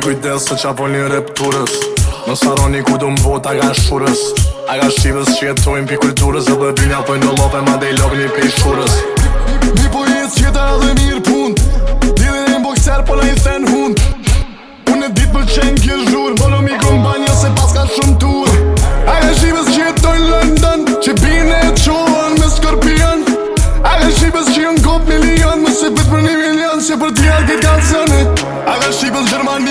kujdes se qa pojnë një repturës Në saroni ku du mbot aga shurës Aga shqivës që jetojnë pi kulturës Dhe dhe vinja pojnë në lope ma dhe i lopë një pi shurës Mi po jetë qeta dhe mirë pun Dile e mbo kësar po në i thënë hund Unë e ditë për qenë kjë zhurë Po në mi kumban jo se pas ka shumë tur Aga shqivës që jetojnë lëndën Që bine e qohën me skorpion Aga shqivës që jënë kop milion Më se bitë për një milion Që për tjarë këtë kanë zënë Aga shqivës Gjermani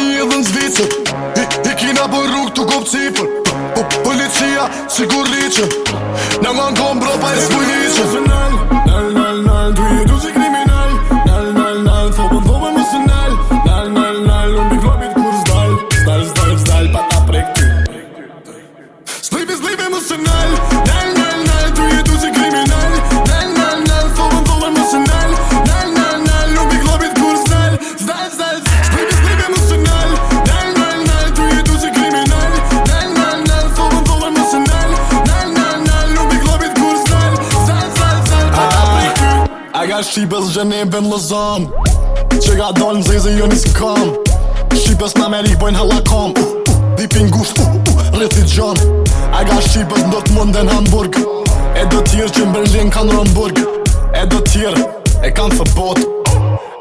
të I, i kina boj rrug të gopë cipër Po policia sigur rriqëm Në më ngonë bro pa e s'pujnë Shqipës në gjenë e lëzëm Që ga dalë më zëjë zëjë në jo së kam Shqipës në meri bëjnë uh, akam Dipin gusht, uh, uh, rriti gjanë A ga Shqipës në do dhe mundë në Hamburg E do tjërë që më bërgjën kanë Romburg E do tjërë, e kanë fë botë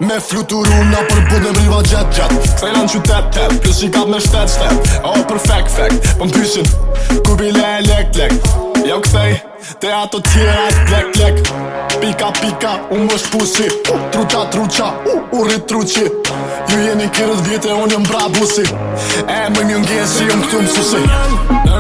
Me fluturu në përbun në mriva gjatë gjatë Kësa i në në qytetë tëtë, plus që i kapë në shtetë shtetë Oh, për fek fek, për po më pyshin Kubile e lek lek, jau kësej Te ato tjera e klek klek Pika pika u më shpusi uh, Truqa truqa u uh, uh, truqi Ju jeni kërët vjetë e unë jëm bra busi E më një ngezi jëm këtu më susi Në